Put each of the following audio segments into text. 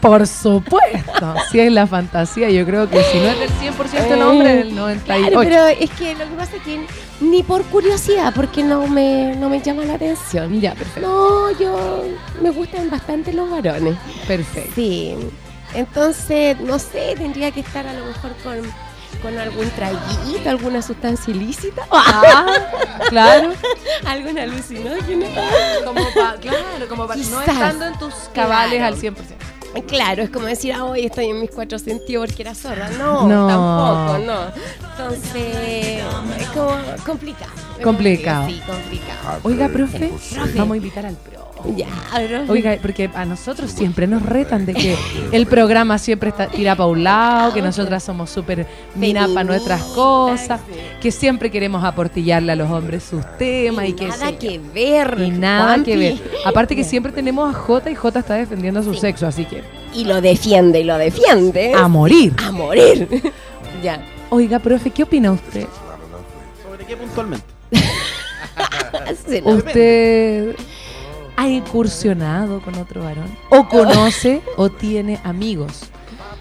Por supuesto. Si es la fantasía, yo creo que si no es del 100% el hombre, del 98%. Claro, pero es que lo que pasa es que ni por curiosidad, porque no me, no me llama la atención. Ya, perfecto. No, yo me gustan bastante los varones. Perfecto. Sí. Entonces, no sé, tendría que estar a lo mejor con, con algún traguito, alguna sustancia ilícita. Ah, claro. Alguna alucinógena. Como pa- claro, como para no estando en tus cabales Claro. al 100%. Claro, es como decir, ah, hoy estoy en mis cuatro sentidos porque era sorda. No, No. tampoco, no. Entonces, es como complicado. Complicado. Sí, complicado. Oiga, profe, Profe. vamos a invitar al pro. Ya. Oiga, porque a nosotros siempre nos retan de que el programa siempre está, tira para un lado, que nosotras somos súper mina para nuestras cosas, que siempre queremos aportillarle a los hombres sus temas y, que nada que ver. y nada que ver. Aparte que siempre tenemos a Jota y Jota está defendiendo su Sí. sexo, así que Y lo defiende, y lo defiende. a morir. A morir. ya. Oiga, profe, ¿qué opina usted? ¿Sobre qué puntualmente? ¿Usted ha incursionado con otro varón? ¿O conoce o tiene amigos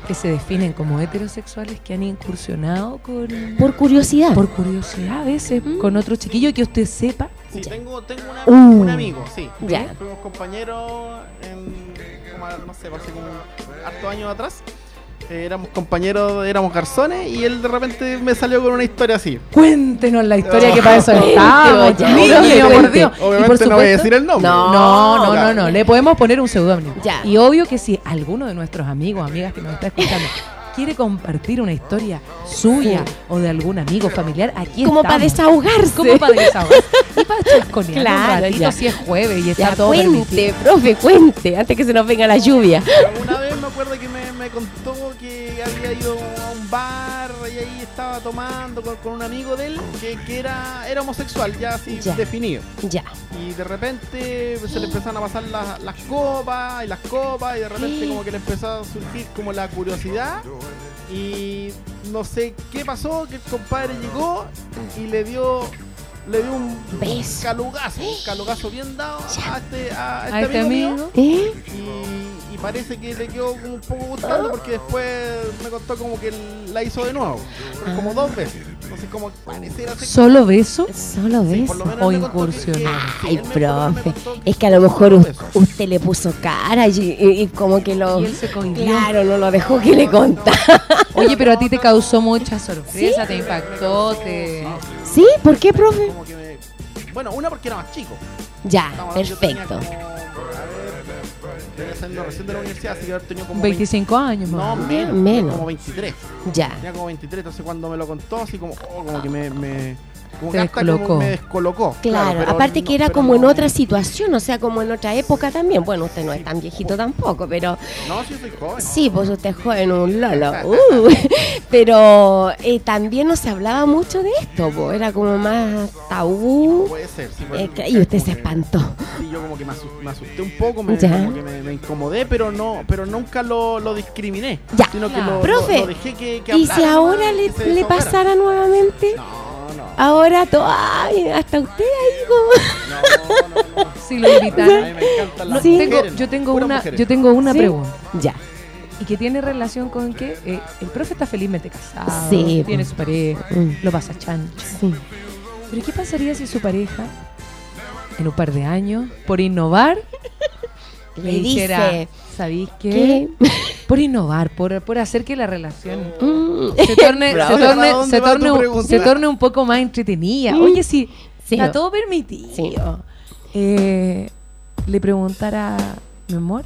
que se definen como heterosexuales que han incursionado con... Por curiosidad. por curiosidad a veces con otro chiquillo que usted sepa? Sí, tengo, tengo una- Uh. un amigo, sí. Ya. Fuimos compañeros en, como, no sé, hace como hartos años atrás. Eh, éramos compañeros, éramos garzones y él de repente me salió con una historia así. Cuéntenos la historia que para eso estamos. ya, mío, por. Dios. Por Obviamente no voy a decir el nombre. No. No, no, no, claro. no. Le podemos poner un seudónimo. Y obvio que si alguno de nuestros amigos, amigas que nos está escuchando, quiere compartir una historia suya Sí. o de algún amigo familiar, aquí como para desahogarse. Como para desahogar. Y para chasconear Claro, un ratito ya. si es jueves y está Ya, todo cuente, permitido. profe, cuente, antes que se nos venga la lluvia. Una vez me acuerdo que me, me contó había ido a un bar y ahí estaba tomando con, con un amigo de él que, que era, era homosexual, ya así Ya. definido. Ya. Y de repente se le empezaron a pasar las, las copas y las copas y de repente ¿Qué? como que le empezó a surgir como la curiosidad y no sé qué pasó, que el compadre llegó y le dio le dio un Beso. calugazo, un calugazo bien dado a este, a este A este amigo, mío. ¿Eh? Y, y parece que le quedó como un poco gustando porque después me contó como que la hizo de nuevo, pero como dos veces. Sé cómo pareciera ser. ¿Solo beso? Solo Sí, menos o sí, Ay, profe. que Es que a lo mejor usted le puso cara y, y- y como que lo. Y él se cohibió. Claro, no lo dejó que le contara. Oye, pero a ti te causó mucha sorpresa, te impactó, te... ¿Sí? ¿Por qué, profe? Como que me- Bueno, una porque era más chico. Ya, Estamos hablando, yo tenía perfecto. como, venía saliendo recién de la universidad, así que haber tenido como 25 años, 20 más. no, menos, Menos. como 23. Ya. Tenía como 23, entonces cuando me lo contó, así como, oh, como que me, me, como hasta descolocó. como me descolocó. Claro, aparte no- que era como en otra situación, o sea, como en otra época también. Bueno, usted no es tan viejito tampoco, pero No, sí soy joven. sí, pues usted es joven, un lolo. Uh, pero eh, también no se hablaba mucho de esto, pues, era como más tabú. Puede ser, sí. Eh, puede- y usted se que- espantó. Sí, yo como que me asusté, me asusté un poco, me, como que me, me incomodé, pero no, pero nunca lo, lo discriminé. Ya. Sino que Claro. lo, Profe, lo- lo dejé que, que ¿Y si ahora le, se le pasara nuevamente? No. Ahora todo, ay, hasta usted ahí como... No, no, no. Si lo A invitaran. mí me encantan las Sí. Tengo, mujeres, yo tengo puras una, mujeres. yo tengo una ¿Sí? pregunta. Ya. Y que tiene relación con que eh, el profe está felizmente casado, Sí, tiene su pareja, Mm. lo pasa chancho. Sí. Pero ¿qué pasaría si su pareja, en un par de años, por innovar, Le dijera, dice ¿sabéis qué? que... Por innovar, por, por hacer que la relación Mm. se torne, Bravo. se ¿Para torne, se torne, un, se torne un poco más entretenida. Mm. Oye, sí, Sí. está todo permitido. Sí. Eh, le preguntara, mi amor,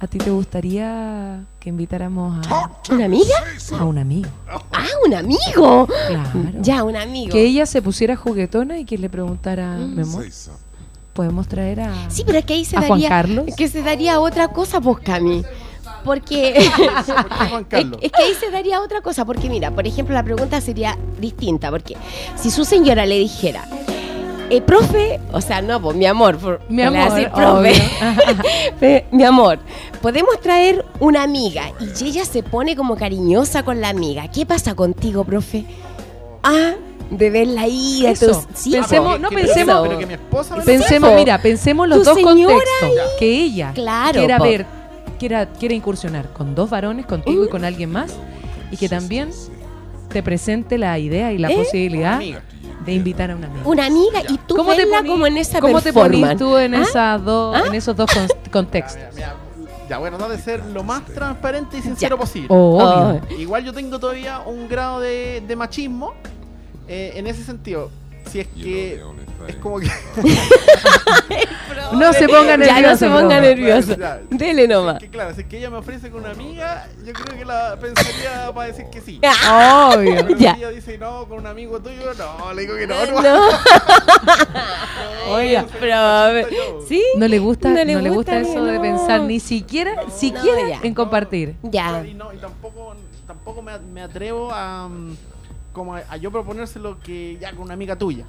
¿a ti te gustaría que invitáramos a, ¿Una amiga? a un amigo? Ah, un amigo. Claro. Ya, un amigo. Que ella se pusiera juguetona y que le preguntara, Mm. mi amor, ¿podemos traer a, Sí, pero es que ahí se a Juan daría... Carlos? Que se daría otra cosa, pues, Cami. Porque... ¿Por qué Juan Es, Carlos? es que ahí se daría otra cosa, porque mira, por ejemplo, la pregunta sería distinta, porque si su señora le dijera, eh, profe, o sea, no, pues mi amor, por, Mi amor, decir, profe, mi amor, podemos traer una amiga y ella se pone como cariñosa con la amiga. ¿Qué pasa contigo, profe? Ah, de verla ahí. Eso, entonces- sí, pensemos- no ¿Qué- pensemos- pero- Pero que mi esposa me lo Pensemos, mira, pensemos los dos contextos. Que ella Claro, quiera po. ver quiera, quiera incursionar con dos varones, contigo Mm. y con alguien más, y que también te presente la idea y la ¿Eh? posibilidad de invitar a una amiga. Una amiga y tú ¿Cómo te como en esa ¿Cómo te ponís tú en, ¿Ah? esas dos, ¿Ah? en esos dos con- contextos? Mira, ya, bueno, trata de ser lo más transparente y sincero posible. Obvio. Oh. Igual yo tengo todavía un grado de, de machismo eh, en ese sentido. Si es que es como que No se ponga nervioso. Ya no se ponga nervioso. Dele nomás. que claro, si es que ella me ofrece con una amiga, yo creo que la pensaría para decir que sí. Obvio. Pero Ya. si ella dice no con un amigo tuyo, no, le digo que no. no. No. Oiga, no soy Pero. ¿sí? No le gusta, No no le le gusta, gusta eso ni- de no. pensar ni siquiera, siquiera ya. en compartir. Ya. Y, no, y tampoco, tampoco me, me atrevo a, mm, como a, a yo proponérselo que ya con una amiga tuya.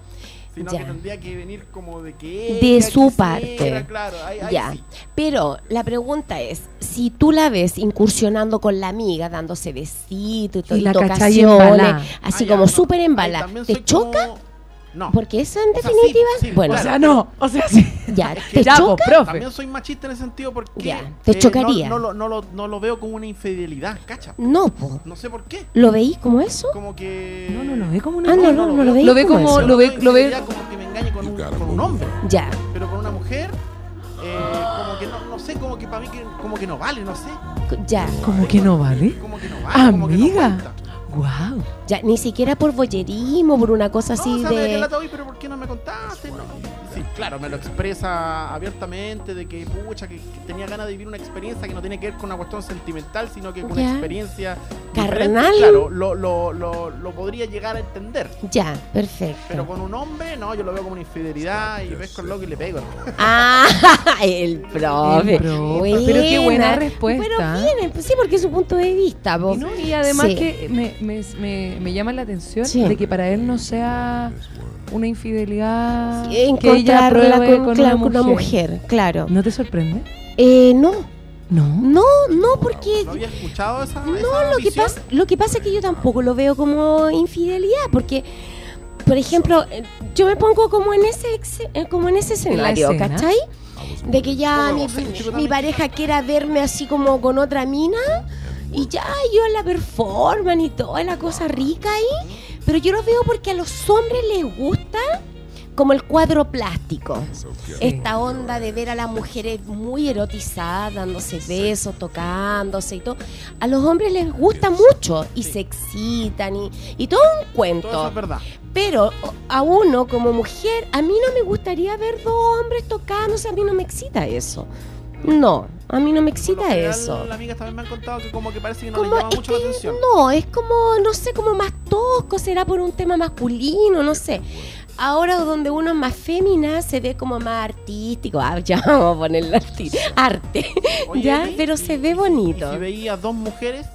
Sino Ya. que tendría que venir como de que De su parte. Claro, ahí, ahí Ya. sí. Pero la pregunta es, si tú la ves incursionando con la amiga, dándose besitos y, Y tocaciones, así Ah, como no. súper también ¿te choca? como- No. Porque eso en O sea, definitiva, sí, sí, bueno, O claro. sea, no, o sea, sí. ya, Es que ¿te Ya, choca? profe. También soy machista en ese sentido porque Ya, te no- chocaría. No, lo, no, lo, no lo veo como una infidelidad, cacha. No, po. No sé por qué. ¿Lo veís como eso? Como que. No, no, lo ve como una Ah, no, no, no lo veis Lo ve como-. Yo lo ve- veo lo ve- como que me engañe con un, con un hombre. Ya, Pero con una mujer, eh, como que no, no sé, como que para mí que, como que no vale, no sé. ya, Como que no vale. Como que no vale. como que no Amiga. Wow. ya, ni siquiera por boyerismo, por una cosa No, así o sea, me de... "Oye, pero ¿por qué no me contaste? No. Sí, claro, me lo expresa abiertamente de que, pucha, que, que tenía ganas de vivir una experiencia que no tiene que ver con una cuestión sentimental, sino que con una experiencia Carnal. diferente. Claro, lo, lo, lo, lo podría llegar a entender. Ya, perfecto. Pero con un hombre, no, yo lo veo como una infidelidad y ves con loco y le pego. Ah, el profe. El profe. Pero qué buena respuesta. Pero bien, pues sí, porque es su punto de vista. po. Y, no, y además Sí. que me, me, me, me llama la atención Sí. de que para él no sea una infidelidad Sí, que ella con, con, claro, una, con mujer. una mujer, claro. ¿No te sorprende? Eh, no, No. no, no, porque ¿No había escuchado esa No, esa lo que, pasa, lo que pasa es que yo tampoco lo veo como infidelidad, porque, por ejemplo, eh, yo me pongo como en ese ex- eh, como en ese escenario, escena. ¿cachai? De que ya mi, pareja quiera verme así como con otra mina y ya yo la performan y toda la cosa rica ahí, pero yo lo veo porque a los hombres les gusta como el cuadro plástico. Esta onda de ver a las mujeres muy erotizadas, dándose besos, tocándose y todo. A los hombres les gusta mucho y se excitan y, y todo un Todo eso cuento. es verdad. Pero a uno como mujer, a mí no me gustaría ver dos hombres tocándose, a mí no me excita eso. No, a mí no me Por lo excita general, eso. Las amigas también me han contado que como que parece que no Como les llama mucho la que atención. No, es como, no sé, como más tosco, será por un tema masculino, no sé. Ahora donde uno es más fémina se ve como más artístico. Ah, ya vamos a ponerle arti- arte. Oye, ya, ¿y- pero se y- ve y- bonito. Y si veías dos mujeres,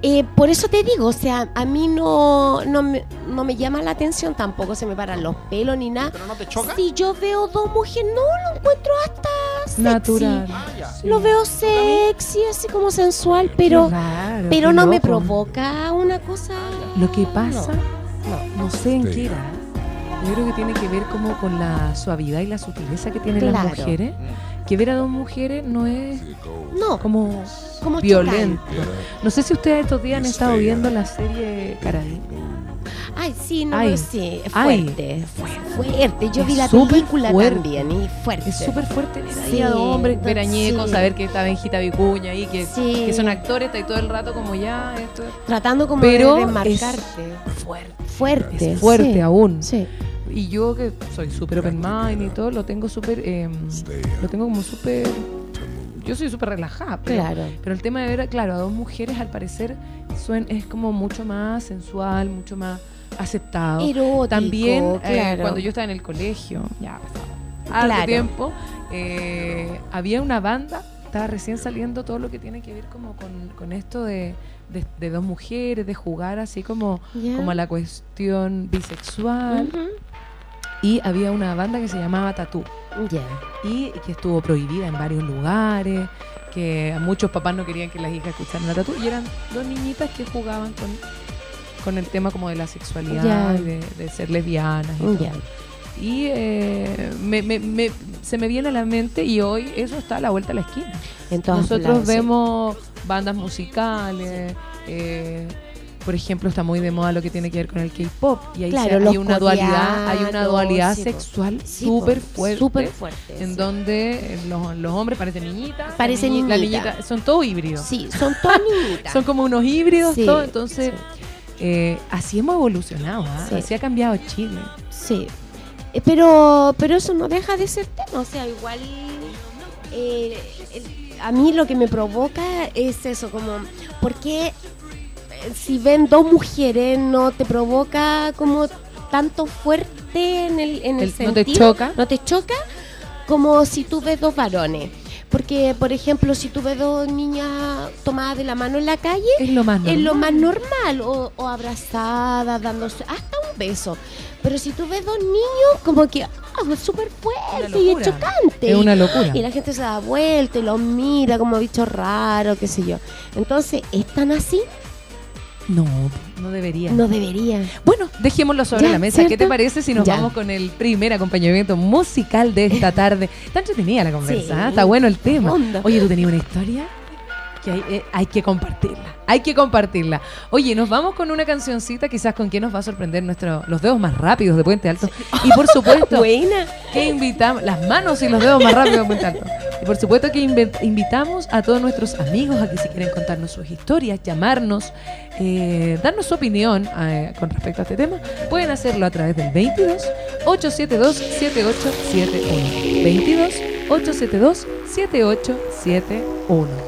Eh, por eso te digo, o sea, a mí no, no, me, no me llama la atención, tampoco se me paran los pelos ni nada. pero no te choca. Si yo veo dos mujeres, no, lo encuentro hasta sexy. Natural. Ah, ya. Sí. Lo veo sexy, así como sensual, pero, raro, pero no me provoca una cosa. Lo que pasa, No, no sé en qué era. Yo creo que tiene que ver como con la suavidad y la sutileza que tienen Claro. las mujeres. Mm. Que ver a dos mujeres no es no, como, como violento. chocante. No sé si ustedes estos días han estado viendo la serie Carabin. Ay, sí, no, Ay, sí, es ay, fuerte. fuerte. Yo es vi la película fuerte. también y fuerte. Es súper fuerte ver Sí, a dos hombres, ver a Ñeco, sí. saber que está Benjita Vicuña ahí, que, Sí. que son actores, está ahí todo el rato como ya, esto es Tratando como Pero de desmarcarte. fuerte. Fuerte. Es fuerte sí. aún. Sí. Y yo que soy súper open mind y todo, lo tengo súper, eh, lo tengo como súper, yo soy súper relajada. Pero, Claro. pero el tema de ver, claro, a dos mujeres al parecer suen- es como mucho más sensual, mucho más aceptado. Erótico, También eh, cuando yo estaba en el colegio, ya harto Claro. tiempo, eh, había una banda, estaba recién saliendo todo lo que tiene que ver como con, con esto de, de- de dos mujeres, de jugar así como, como a la cuestión bisexual. Ujú. Y había una banda que se llamaba Tatú Ya. y que estuvo prohibida en varios lugares, que a muchos papás no querían que las hijas escucharan la Tatú y eran dos niñitas que jugaban con, con el tema como de la sexualidad y de, de ser lesbianas. y todo. Y eh, me- me- me- se me viene a la mente y hoy eso está a la vuelta de la esquina. En todos Nosotros sí. vemos bandas musicales, eh, por ejemplo, está muy de moda lo que tiene que ver con el K-pop y ahí Claro, se- hay una dualidad, hay una dualidad sí, sexual súper fuerte, súper fuerte, en sí. donde eh, los, los hombres parecen niñitas, Parecen la niñi- la niñita. niñita- son todos híbridos, Sí, son todas niñitas. son como unos híbridos, todo, entonces eh, así hemos evolucionado. Sí. así ha cambiado Chile. Sí. Eh, Pero, pero eso no deja de ser tema. O sea, igual. eh, el- a mí lo que me provoca es eso, como. ¿Por qué eh, si ven dos mujeres no te provoca como tanto fuerte en el, en el, El- ¿no te sentido? choca? No te choca como si tú ves dos varones. Porque, por ejemplo, si tú ves dos niñas tomadas de la mano en la calle, Es lo más normal. es lo más normal, o, o abrazadas, dándose hasta un beso. Pero si tú ves dos niños, como que ah, es súper fuerte y es chocante. Es una locura. Y la gente se da vuelta y los mira como bicho raro, qué sé yo. Entonces, ¿es tan así? No, no debería. No debería. Bueno, dejémoslo sobre Ya, la mesa. ¿Qué te parece si nos Ya. vamos con el primer acompañamiento musical de esta tarde? Está entretenida la conversa, Sí. ¿ah? está bueno el tema. Onda. Oye, ¿tú tenías una historia? Que hay, eh, hay que compartirla, hay que compartirla. Oye, nos vamos con una cancioncita, quizás con quien nos va a sorprender nuestro, los dedos más rápidos de Puente Alto. Y por supuesto, Buena. que invitamos, las manos y los dedos más rápidos de Puente Alto. Y por supuesto que invitamos a todos nuestros amigos a que si quieren contarnos sus historias, llamarnos, eh, darnos su opinión eh, con respecto a este tema, pueden hacerlo a través del 22 872 7871. 22 872 7871.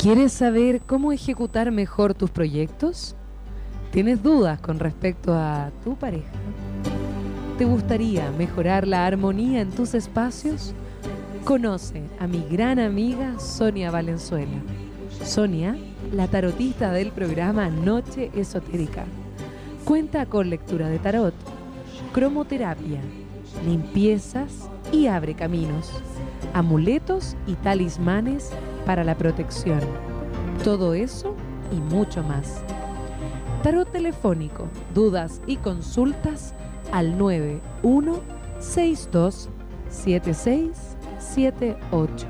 ¿Quieres saber cómo ejecutar mejor tus proyectos? ¿Tienes dudas con respecto a tu pareja? ¿Te gustaría mejorar la armonía en tus espacios? Conoce a mi gran amiga Sonia Valenzuela. Sonia, la tarotista del programa Noche Esotérica. Cuenta con lectura de tarot, cromoterapia, limpiezas y abre caminos, amuletos y talismanes para la protección. Todo eso y mucho más. Tarot telefónico, dudas y consultas al 91627678.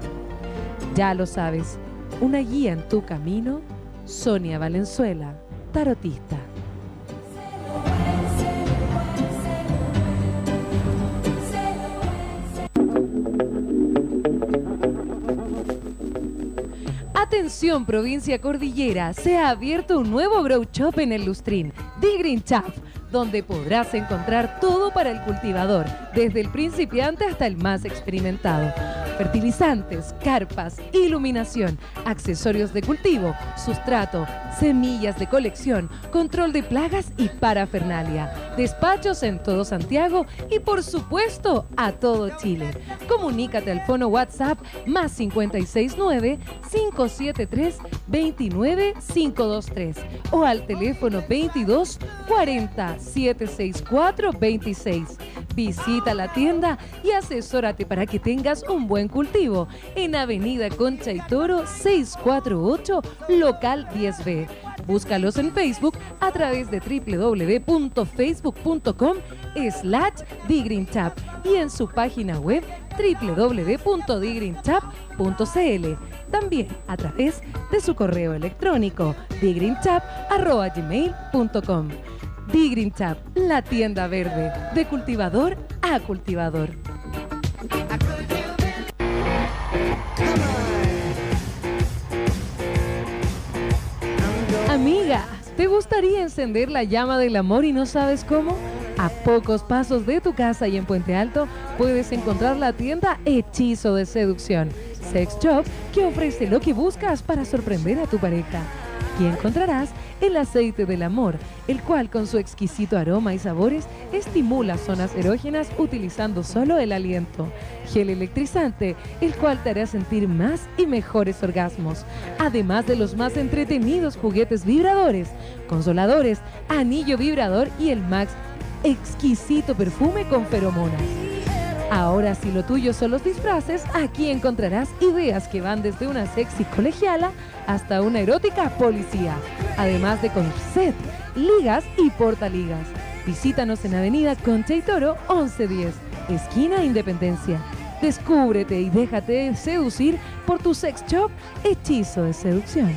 Ya lo sabes, una guía en tu camino, Sonia Valenzuela, tarotista. Provincia cordillera, se ha abierto un nuevo grow shop en el Lustrín, The Green donde podrás encontrar todo para el cultivador, desde el principiante hasta el más experimentado. Fertilizantes, carpas, iluminación, accesorios de cultivo, sustrato, semillas de colección, control de plagas y parafernalia. Despachos en todo Santiago y por supuesto a todo Chile. Comunícate al fono WhatsApp más 569 573 29523 o al teléfono 22 40 764 26. Visita la tienda y asesórate para que tengas un buen cultivo en Avenida Concha y Toro 648, local 10B. Búscalos en Facebook a través de www.facebook.com slash digreentap y en su página web www.digreentap.cl. También a través de su correo electrónico digreentap.gmail.com. Digreen Tap, la tienda verde, de cultivador a cultivador. Amigas, ¿te gustaría encender la llama del amor y no sabes cómo? A pocos pasos de tu casa y en Puente Alto puedes encontrar la tienda Hechizo de Seducción, Sex Shop, que ofrece lo que buscas para sorprender a tu pareja. Aquí encontrarás el aceite del amor, el cual con su exquisito aroma y sabores estimula zonas erógenas utilizando solo el aliento. Gel electrizante, el cual te hará sentir más y mejores orgasmos, además de los más entretenidos juguetes vibradores, consoladores, anillo vibrador y el Max exquisito perfume con feromonas. Ahora si lo tuyo son los disfraces, aquí encontrarás ideas que van desde una sexy colegiala hasta una erótica policía, además de corset, ligas y portaligas. Visítanos en Avenida Concha y Toro 1110, esquina Independencia. Descúbrete y déjate seducir por tu sex shop Hechizo de Seducción.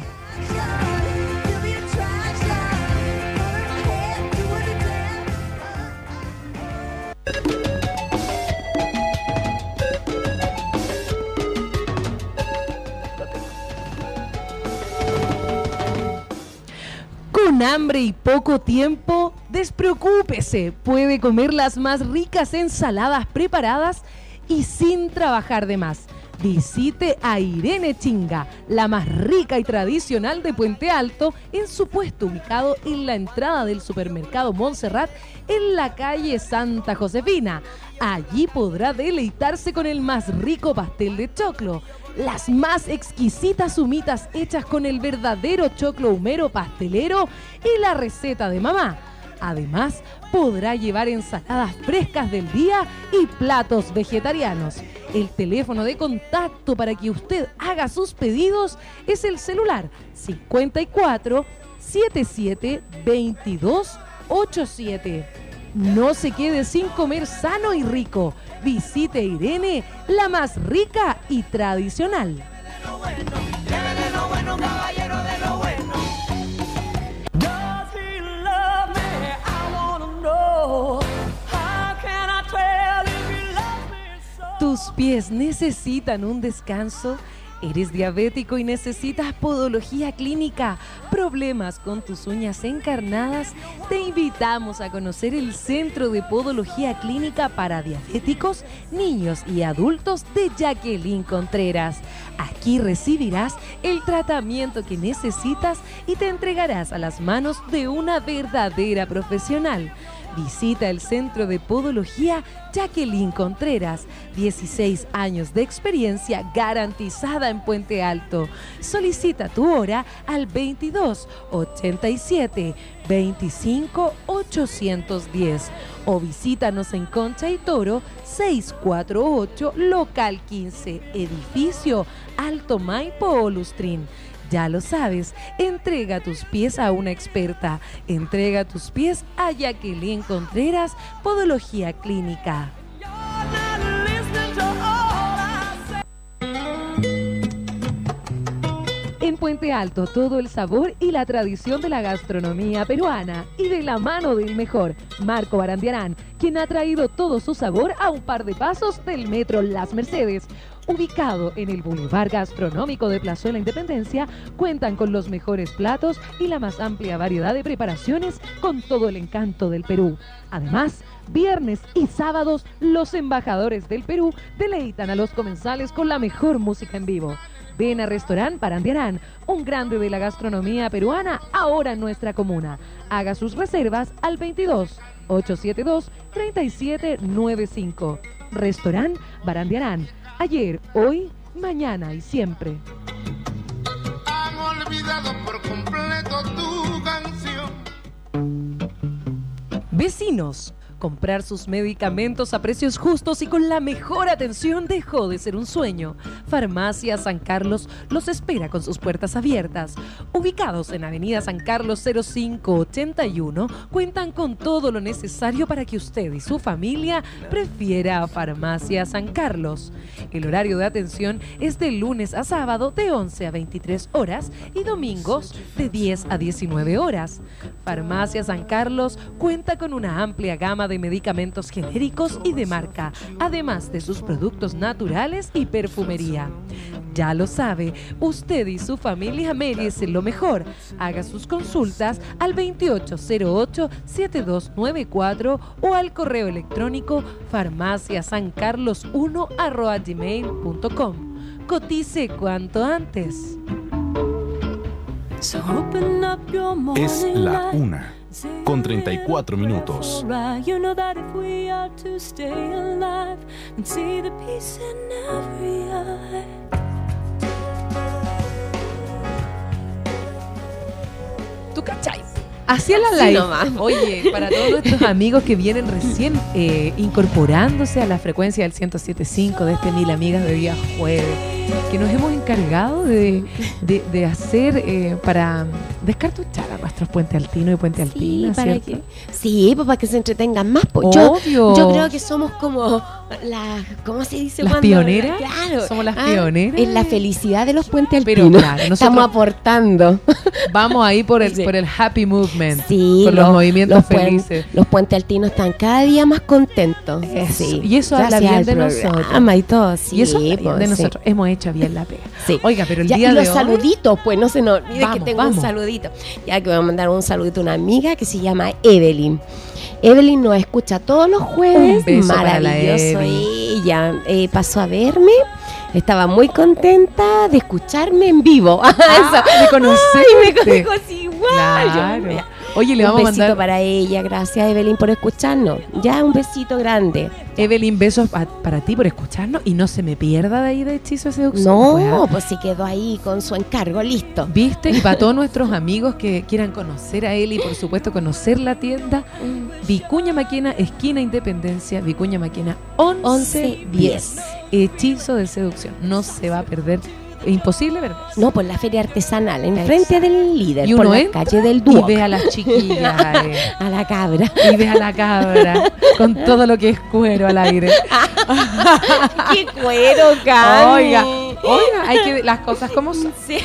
Hambre y poco tiempo, despreocúpese. Puede comer las más ricas ensaladas preparadas y sin trabajar de más. Visite a Irene Chinga, la más rica y tradicional de Puente Alto, en su puesto ubicado en la entrada del supermercado Montserrat en la calle Santa Josefina. Allí podrá deleitarse con el más rico pastel de choclo, las más exquisitas humitas hechas con el verdadero choclo humero pastelero y la receta de mamá. Además, podrá llevar ensaladas frescas del día y platos vegetarianos. El teléfono de contacto para que usted haga sus pedidos es el celular 54 77 22 87. No se quede sin comer sano y rico. Visite Irene, la más rica y tradicional. ¿Tus pies necesitan un descanso? ¿Eres diabético y necesitas podología clínica? ¿Problemas con tus uñas encarnadas? Te invitamos a conocer el Centro de Podología Clínica para Diabéticos, Niños y Adultos de Jacqueline Contreras. Aquí recibirás el tratamiento que necesitas y te entregarás a las manos de una verdadera profesional. Visita el Centro de Podología Jacqueline Contreras, 16 años de experiencia garantizada en Puente Alto. Solicita tu hora al 22 87 25 810 o visítanos en Concha y Toro 648 local 15, edificio Alto Maipo Olustrín. Ya lo sabes, entrega tus pies a una experta. Entrega tus pies a Jacqueline Contreras, Podología Clínica. En Puente Alto, todo el sabor y la tradición de la gastronomía peruana y de la mano del mejor, Marco Barandiarán, quien ha traído todo su sabor a un par de pasos del metro Las Mercedes. Ubicado en el Boulevard Gastronómico de Plazuela Independencia, cuentan con los mejores platos y la más amplia variedad de preparaciones con todo el encanto del Perú. Además, viernes y sábados, los embajadores del Perú deleitan a los comensales con la mejor música en vivo. Ven a Restaurant Parandiarán, un grande de la gastronomía peruana, ahora en nuestra comuna. Haga sus reservas al 22 872 3795. Restaurant Barandiarán. Ayer, hoy, mañana y siempre. Han olvidado por completo tu canción. Vecinos. Comprar sus medicamentos a precios justos y con la mejor atención dejó de ser un sueño. Farmacia San Carlos los espera con sus puertas abiertas. Ubicados en Avenida San Carlos 0581, cuentan con todo lo necesario para que usted y su familia prefiera a Farmacia San Carlos. El horario de atención es de lunes a sábado de 11 a 23 horas y domingos de 10 a 19 horas. Farmacia San Carlos cuenta con una amplia gama de medicamentos genéricos y de marca, además de sus productos naturales y perfumería. Ya lo sabe, usted y su familia merecen lo mejor. Haga sus consultas al 2808-7294 o al correo electrónico farmaciasancarlos1 Cotice cuanto antes. Es la una, con 34 minutos. Right, You know that if we are to stay alive and see the peace in every eye. ¿Tú cachai? Hacia la Así live. nomás. Oye, para todos nuestros amigos que vienen recién eh, incorporándose a la frecuencia del 107.5 de este Mil Amigas de día jueves, que nos hemos encargado de, de- de hacer eh, para descartuchar a nuestros Puente Altino y Puente Sí, Altina, para ¿cierto? que, sí, pues para que se entretengan más. pues. Yo, Obvio. yo creo que somos como las, ¿cómo se dice? ¿Las cuando- pioneras? Claro. Somos las Ah, pioneras. Es la felicidad de los puentes Pero alpinos. claro, nosotros- Estamos aportando. Vamos ahí por el, Sí. por el happy movement, Sí, por los, movimientos los puen- felices. los puentes altinos están cada día más contentos. Eso. Sí. Y eso habla bien de nosotros. Y todo, sí. y eso habla bien de nosotros. Hemos hecho bien la pega. Sí. Oiga, pero el Ya, día y de los hoy... saluditos, pues no se nos olvide Vamos, que tengo vamos. un saludito. Ya que voy a mandar un saludito a una amiga que se llama Evelyn. Evelyn nos escucha todos los jueves. Un beso para la Maravilloso. Ella eh, pasó a verme. Estaba muy contenta de escucharme en vivo. Ah, de conocerte. Ay, me así igual. Yo, Claro. Oye, le un vamos a besito mandar, para ella. Gracias, Evelyn, por escucharnos. Ya, un besito grande. Evelyn, besos pa- para ti por escucharnos y no se me pierda de ahí de hechizo de seducción. No, pues, ¿ah? pues sí quedó ahí con su encargo, listo. ¿Viste? Y para todos nuestros amigos que quieran conocer a él y por supuesto conocer la tienda, Vicuña Maquena, esquina Independencia, Vicuña Maquena 1110. 1110. Hechizo de seducción. No se va a perder. Imposible perder. No, por la feria artesanal, enfrente del líder, Y por uno la entra calle del Y Duoc. ve a las chiquillas eh, A la cabra. y ve a la cabra con todo lo que es cuero al aire. ¡Qué cuero, Cami! Oiga, oiga, hay que las cosas como son. Sí.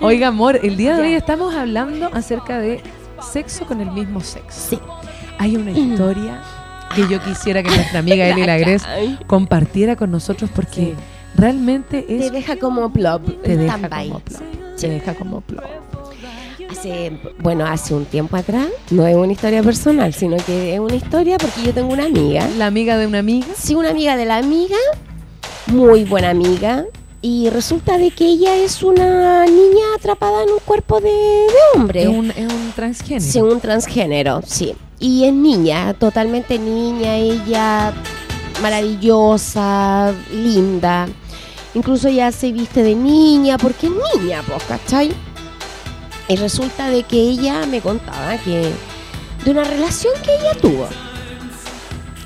Oiga, amor, el día de hoy estamos hablando acerca de sexo con el mismo sexo. Sí. Hay una historia que yo quisiera que nuestra amiga Eli La Lagres compartiera con nosotros porque realmente Te es deja como plop, te deja como plop. Te deja como plop. Hace, bueno, hace un tiempo atrás, no es una historia personal, sino que es una historia porque yo tengo una amiga. La amiga de una amiga. Sí, una amiga de la amiga, muy buena amiga, y resulta de que ella es una niña atrapada en un cuerpo de, de hombre. Es un, es un transgénero. Sí, un transgénero, sí. Y es niña, totalmente niña, ella maravillosa, linda. Incluso ella se viste de niña, porque es niña, pues, ¿cachai? Y resulta de que ella me contaba que de una relación que ella tuvo.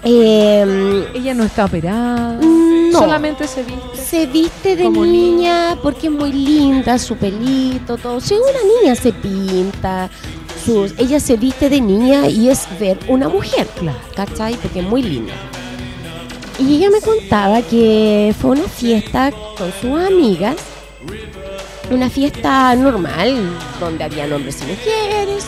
Eh, Ella no está operada. no. Solamente se viste. se viste de niña porque es muy linda, su pelito, todo. Si una niña se pinta, sus, ella se viste de niña y es ver una mujer, Claro. ¿cachai? Porque es muy linda. Y ella me contaba que fue una fiesta con sus amigas, una fiesta normal, donde había hombres y mujeres,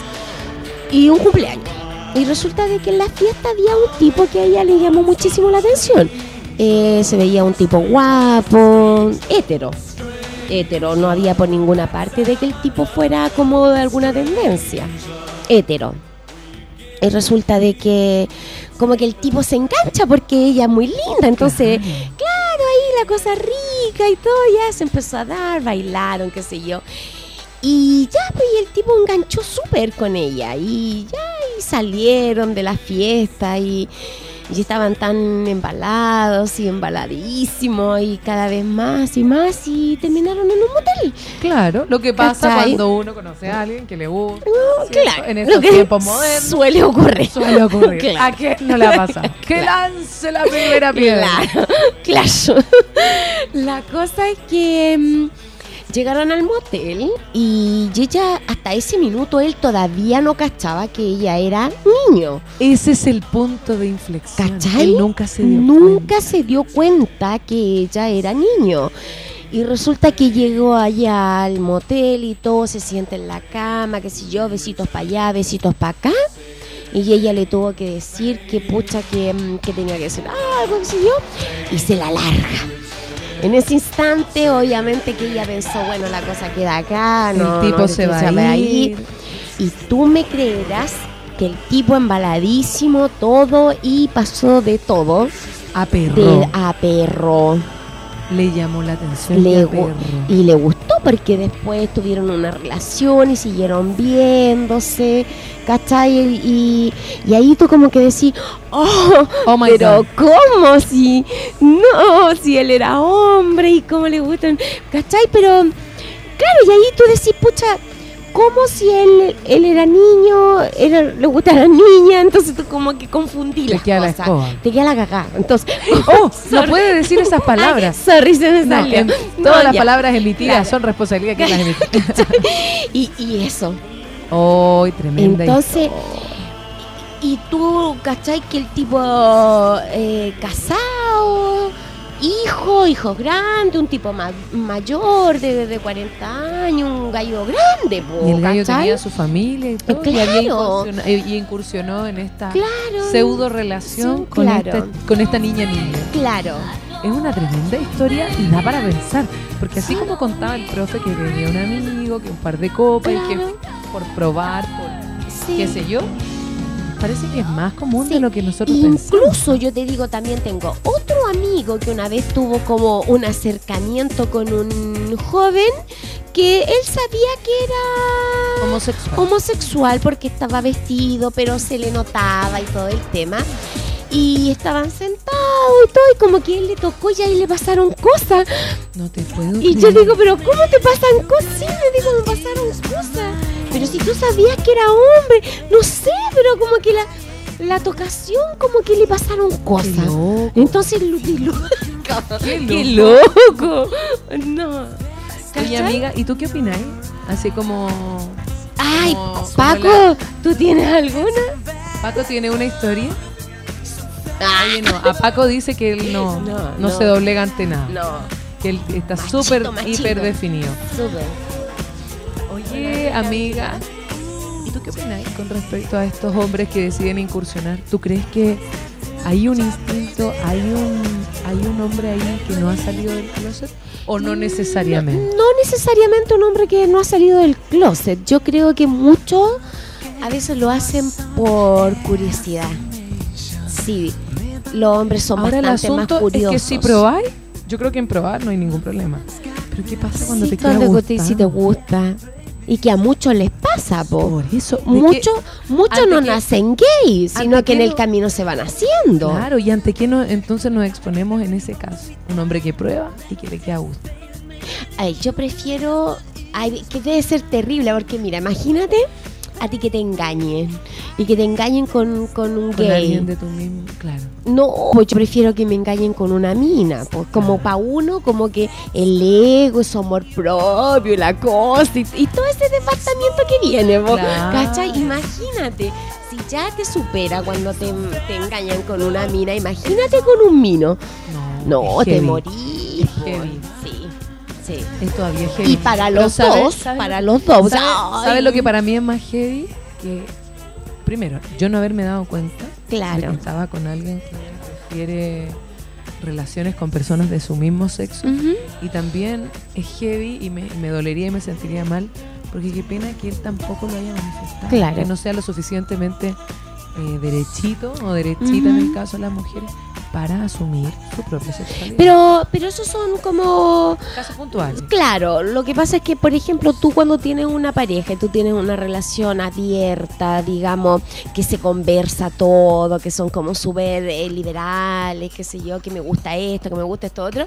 y un cumpleaños. Y resulta de que en la fiesta había un tipo que a ella le llamó muchísimo la atención. Eh, se veía un tipo guapo, hétero. Hétero, no había por ninguna parte de que el tipo fuera como de alguna tendencia. Hétero. Y resulta de que como que el tipo se engancha porque ella es muy linda, entonces, claro, ahí la cosa rica y todo, ya se empezó a dar, bailaron, qué sé yo. Y ya, pues y el tipo enganchó súper con ella. Y ya, y salieron de la fiesta y, y estaban tan embalados y embaladísimos y cada vez más y más y terminaron en un motel. Claro, lo que pasa ¿Cachai? cuando uno conoce a alguien que le gusta. Claro, En estos tiempos modernos. Suele ocurrir. Suele ocurrir. Claro. ¿A qué no le ha pasado? Que lance la primera piedra. Claro, claro. La cosa es que mm, llegaron al motel y ella, hasta ese minuto, él todavía no cachaba que ella era niño. Ese es el punto de inflexión. ¿Cachai? Él nunca se dio Nunca cuenta. se dio cuenta que ella era niño. Y resulta que llegó allá al motel y todo se siente en la cama, qué sé yo, besitos para allá, besitos para acá. Y ella le tuvo que decir que pucha que, mm, que tenía que hacer algo, qué sé yo. Y se la larga. En ese instante, obviamente que ella pensó, bueno, la cosa queda acá, no, el tipo no, se va se a ir. y tú me creerás que el tipo embaladísimo, todo, y pasó de todo, A perro. de a perro. Le llamó la atención. Le y le gustó porque después tuvieron una relación y siguieron viéndose, ¿cachai? Y, y ahí tú como que decís, oh, Oh my pero God. ¿cómo? Si, no, si él era hombre y cómo le gustan, ¿cachai? Pero, claro, y ahí tú decís, pucha, ¿cómo si él, él era niño, era, le gusta la niña? Entonces tú como que confundí Te las queda la cosas. escoba. Te queda la cagada. Entonces, Oh, no puede decir esas palabras. Sorry, se me No, salió. en- No, todas las ya. palabras emitidas Claro. son responsabilidad quien las emite. Y, y eso. ¡Oh, tremenda Entonces, historia. y tú, ¿cachai? Que el tipo eh, casado, hijo, hijo grande, un tipo ma- mayor de, de 40 años, un gallo grande, po, Y el gallo ¿cachai? tenía su familia y todo. y, había claro. incursiona- y incursionó en esta Claro. pseudo relación Sí, con, claro. esta, con esta niña niña. Claro. Es una tremenda historia y da para pensar. Porque así como contaba el profe que tenía un amigo, que un par de copas y que por probar, por Sí. qué sé yo, parece que es más común Sí. de lo que nosotros pensamos. Incluso yo te digo, también tengo otro amigo que una vez tuvo como un acercamiento con un joven que él sabía que era Homosexual. homosexual porque estaba vestido, pero se le notaba y todo el tema. Y estaban sentados y todo, y como que él le tocó y ahí le pasaron cosas. no te puedo Y yo creer. digo, pero ¿cómo te pasan cosas? Sí, me digo, me pasaron cosas. Pero si tú sabías que era hombre, no sé, pero como que la, la tocación, como que le pasaron Qué cosas. loco. Entonces, qué loco. Qué Qué loco. No. Oye, amiga, ¿y tú qué opináis? Así como... Ay, como- como Paco, la- ¿tú tienes alguna? Paco tiene una historia. Oye, no, a Paco dice que él no, no, No, no. se doblega ante nada. No. Que él está súper hiper definido. Súper. Oye, amiga, ¿y tú qué opinas con respecto a estos hombres que deciden incursionar? ¿Tú crees que hay un instinto, hay un, ¿hay un hombre ahí que no ha salido del closet? ¿O no necesariamente? No necesariamente un hombre que no ha salido del closet. Yo creo que muchos a veces lo hacen por curiosidad. Sí, los hombres son Ahora el bastante más asunto es curiosos. que si probáis, yo creo que en probar no hay ningún problema. Pero ¿qué pasa cuando Sí, te queda cuando gustando? si te gusta. Y que a muchos les pasa, po. Por eso, ¿de qué- Muchos muchos ante no nacen gays, sino que en el no- camino se van haciendo. Claro, y ante qué no, entonces nos exponemos en ese caso. Un hombre que prueba y que le queda gusto. Ay, yo prefiero. Ay, que debe ser terrible, porque mira, imagínate a ti que te engañen. Y que te engañen con, con un Con gay. alguien de tu mismo, claro. No, pues yo prefiero que me engañen con una mina. Pues como para uno, como que el ego, su amor propio, la cosa y, y todo ese devastamiento que viene. po, Claro. ¿Cachai? Imagínate. Si ya te supera cuando te, te engañan con una mina, imagínate con un mino. No, es te morís. Es. Sí, todavía heavy. Y para los ¿sabes- dos, sabes para lo- los dos. ¿Sabes, lo que para mí es más heavy? Que, primero, yo no haberme dado cuenta de que Claro. estaba con alguien que prefiere relaciones con personas de su mismo sexo. Y también es heavy y me, me dolería y me sentiría mal, porque qué pena que él tampoco lo haya manifestado. Claro. Que no sea lo suficientemente eh, derechito o derechita en el caso de las mujeres para asumir su propia sexualidad. Pero, pero esos son como caso puntual. Claro, lo que pasa es que, por ejemplo, tú cuando tienes una pareja y tú tienes una relación abierta, digamos, que se conversa todo, que son como súper eh, liberales, qué sé yo, que me gusta esto, que me gusta esto otro,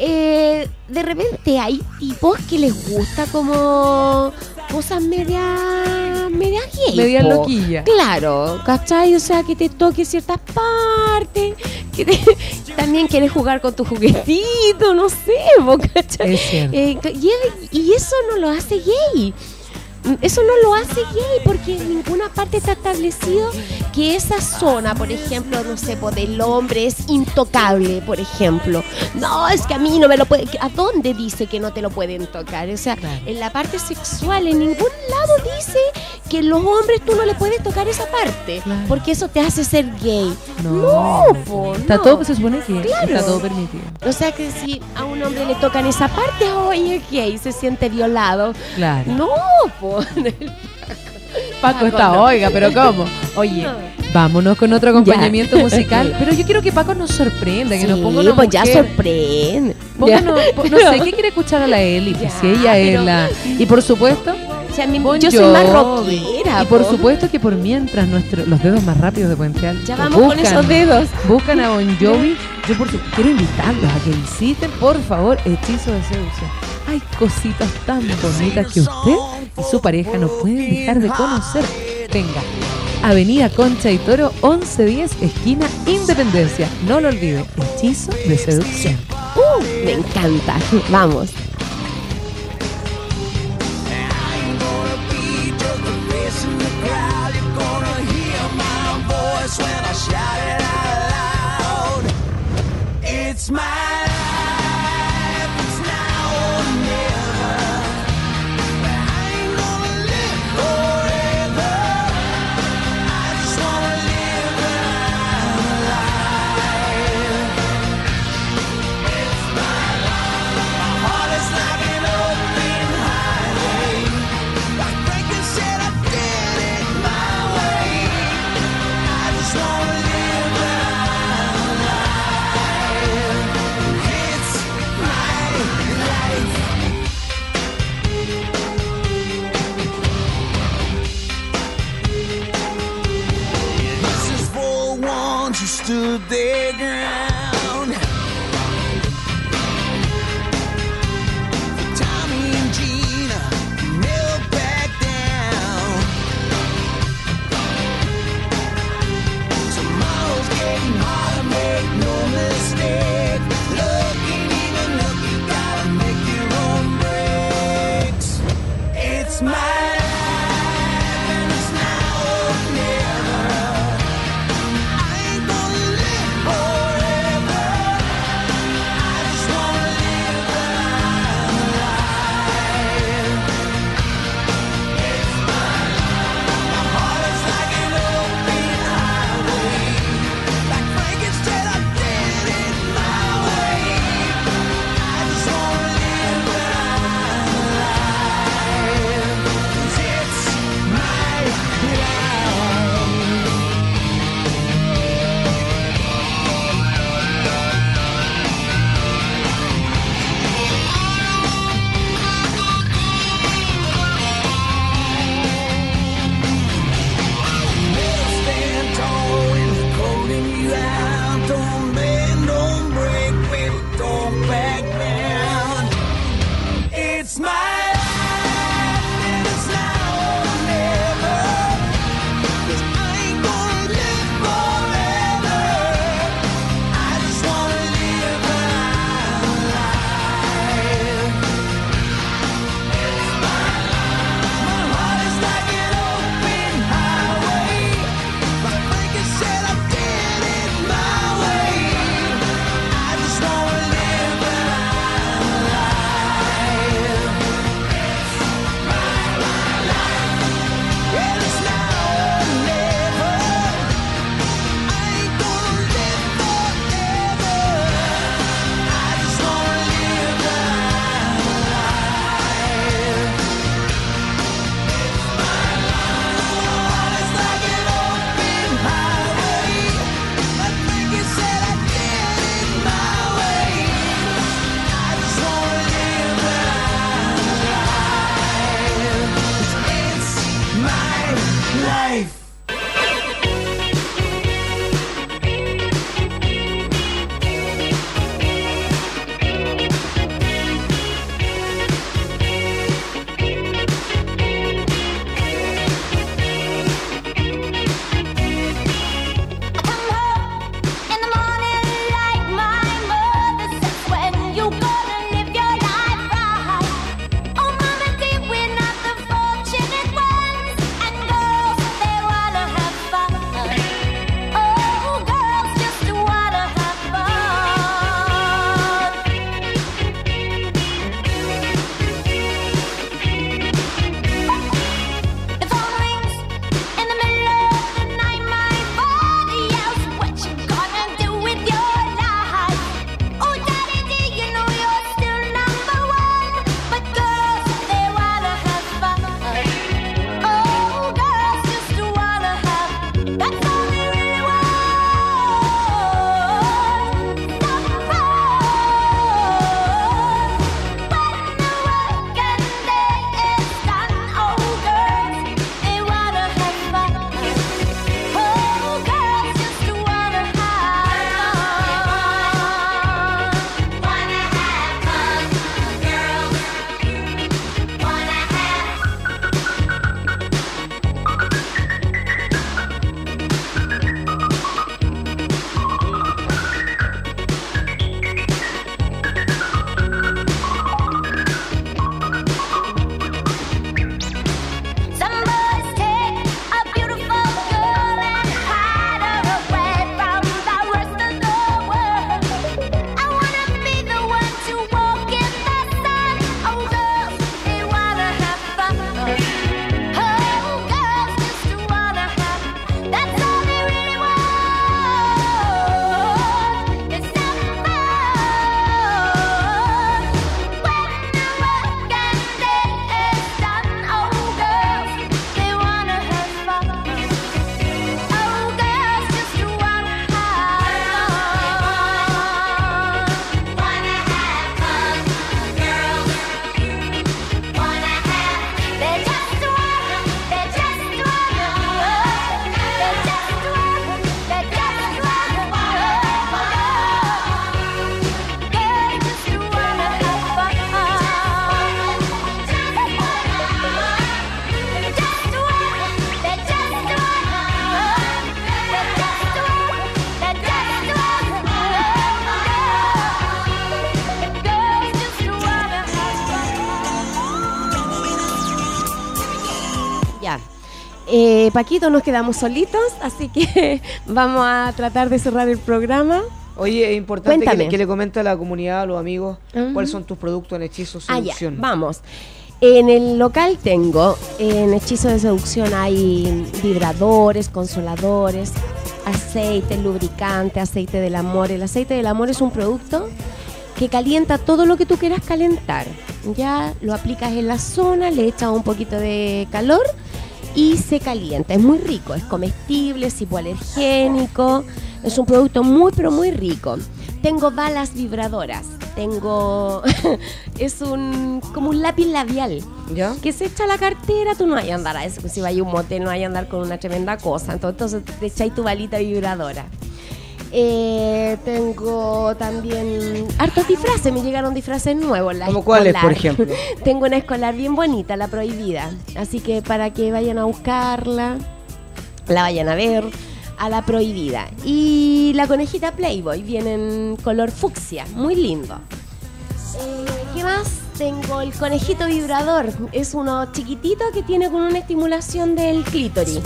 eh, de repente hay tipos que les gusta como cosas media, media gay. Media loquilla. Claro, ¿cachai? O sea, que te toque ciertas partes, que te- también quieres jugar con tu juguetito, no sé, ¿cachai? Es. Eh, y, y eso no lo hace gay. Eso no lo hace gay porque en ninguna parte está establecido que esa zona, por ejemplo, no sé, del hombre es intocable, por ejemplo. No, es que a mí no me lo puede. ¿A dónde dice que no te lo pueden tocar? O sea, en la parte sexual, en ningún lado dice que los hombres tú no le puedes tocar esa parte porque eso te hace ser gay. No, No, po, Está no. todo, se supone que Claro. está todo permitido. O sea que si a un hombre le tocan esa parte, oye, es gay, se siente violado. Claro. No, po. Paco está, no. oiga, pero ¿cómo? Oye, No. vámonos con otro acompañamiento musical. Pero yo quiero que Paco nos sorprenda, que nos ponga una pues ya sorprende. Pónganos- po- no sé, ¿qué quiere escuchar a la Eli? Pues si ella es la... Y por supuesto, O sea, mi- Bon yo soy más rockera. Y por po. supuesto que por mientras nuestro, los dedos más rápidos de Puente Alto Ya vamos con esos dedos. Buscan a Bon Jovi. Yo por quiero invitarlos a que visiten, por favor, Hechizo de Seducción. Hay cositas tan bonitas que usted y su pareja no pueden dejar de conocer. Venga, Avenida Concha y Toro, 1110, esquina Independencia. No lo olvide, Hechizo de Seducción. Uh, me encanta. Vamos. It's my Eh, Paquito, nos quedamos solitos, así que vamos a tratar de cerrar el programa. Oye, es importante que le, que le comente a la comunidad, a los amigos, cuáles son tus productos en hechizo Ah, ya, seducción. vamos. En el local tengo, en Hechizo de Seducción hay vibradores, consoladores, aceite, lubricante, aceite del amor. El aceite del amor es un producto que calienta todo lo que tú quieras calentar. Ya lo aplicas en la zona, le echas un poquito de calor y se calienta. Es muy rico, es comestible, es hipoalergénico, es un producto muy pero muy rico. Tengo balas vibradoras, tengo es un como un lápiz labial ¿Ya? que se echa a la cartera, tú no vas a andar a eso, si vas a un motel no vas a andar con una tremenda cosa, entonces te echáis tu balita vibradora. Eh, tengo también hartos disfraces, me llegaron disfraces nuevos. La ¿Cómo cuáles, por ejemplo? tengo una escolar bien bonita, la prohibida, así que para que vayan a buscarla, la vayan a ver a la prohibida. Y la conejita Playboy viene en color fucsia, muy lindo. Eh, ¿Qué más? Tengo el conejito vibrador. Es uno chiquitito que tiene con una estimulación del clítoris.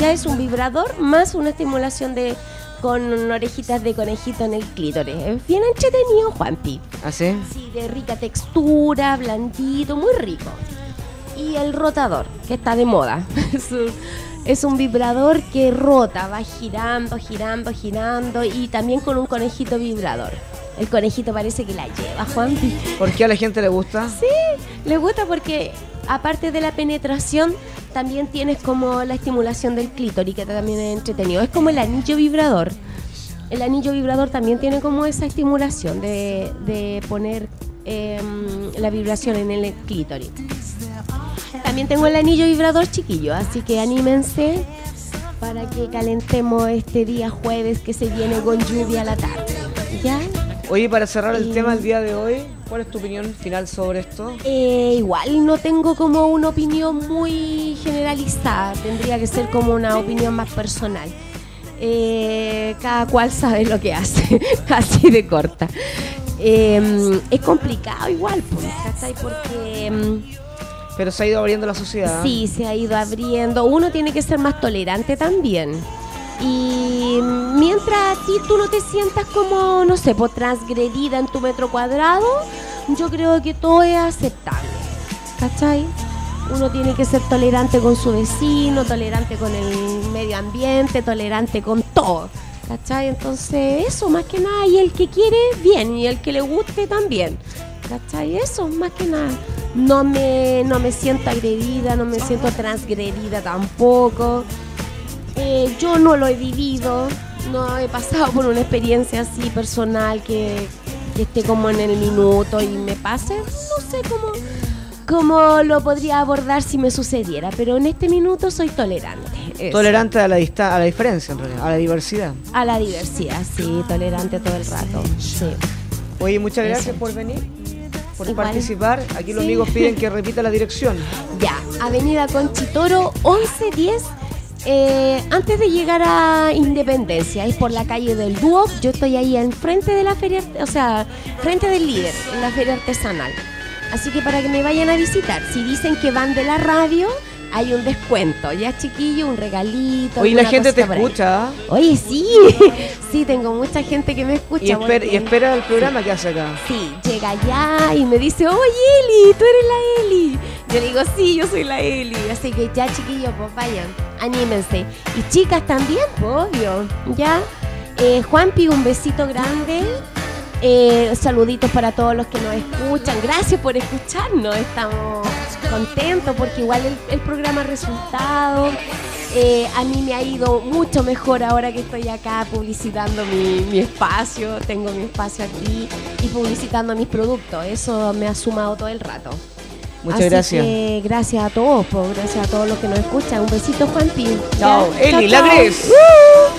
Ya es un vibrador más una estimulación de con orejitas de conejito en el clítoris. Es bien entretenido, Juanpi. ¿Así? Sí, de rica textura, blandito, muy rico. Y el rotador, que está de moda. Es un, es un vibrador que rota, va girando, girando, girando y también con un conejito vibrador. El conejito parece que la lleva, Juanpi. ¿Por qué a la gente le gusta? Sí, le gusta porque aparte de la penetración, también tienes como la estimulación del clítoris, que también es entretenido. Es como el anillo vibrador. El anillo vibrador también tiene como esa estimulación de, de poner em, la vibración en el clítoris. También tengo el anillo vibrador chiquillo, así que anímense para que calentemos este día jueves que se viene con lluvia a la tarde. ¿Ya? Oye, para cerrar el Y- tema del día de hoy, ¿cuál es tu opinión final sobre esto? Eh, igual no tengo como una opinión muy generalizada, tendría que ser como una opinión más personal. Eh, cada cual sabe lo que hace, así de corta. Eh, es complicado igual, ¿cachai? Porque mm, Pero se ha ido abriendo la sociedad. sí, se ha ido abriendo. Uno tiene que ser más tolerante también. Y mientras a ti tú no te sientas como, no sé, por transgredida en tu metro cuadrado, yo creo que todo es aceptable. ¿Cachai? Uno tiene que ser tolerante con su vecino, tolerante con el medio ambiente, tolerante con todo. ¿Cachai? Entonces, eso más que nada. Y el que quiere, bien. Y el que le guste, también. ¿Cachai? Eso, más que nada. No me, no me siento agredida, no me siento transgredida tampoco. Eh, yo no lo he vivido, no he pasado por una experiencia así personal que, que esté como en el minuto y me pase. No sé cómo, cómo lo podría abordar si me sucediera, pero en este minuto soy tolerante. Eso. Tolerante a la, dista- a la diferencia, en realidad, a la diversidad. A la diversidad, sí, tolerante todo el rato. Sí. Oye, muchas Eso. gracias por venir, por Igual. participar. Aquí los Sí. amigos piden que repita la dirección. Ya, Avenida Conchitoro 1110. Eh, antes de llegar a Independencia, es por la calle del Dúo. Yo estoy ahí enfrente de la feria, o sea, frente del líder, en la feria artesanal. Así que para que me vayan a visitar, si dicen que van de la radio, hay un descuento. Ya, chiquillo, un regalito. Oye, la gente te escucha. ¿ah? Oye, sí, sí, tengo mucha gente que me escucha. Y, espera, y espera el programa que hace acá. Sí, llega allá y me dice, oye Eli, tú eres la Eli. Yo digo, sí, yo soy la Eli. Así que ya chiquillos, pues vayan, anímense. Y chicas también, pues obvio. Ya. Eh, Juanpi, un besito grande. Eh, saluditos para todos los que nos escuchan. Gracias por escucharnos. Estamos contentos porque igual el, el programa ha resultado. Eh, a mí me ha ido mucho mejor ahora que estoy acá publicitando mi, mi espacio. Tengo mi espacio aquí y publicitando mis productos. Eso me ha sumado todo el rato. Muchas Así gracias. que gracias a todos, po, gracias a todos los que nos escuchan. Un besito, Juanpi. Chao, Eli, la. Gres. Share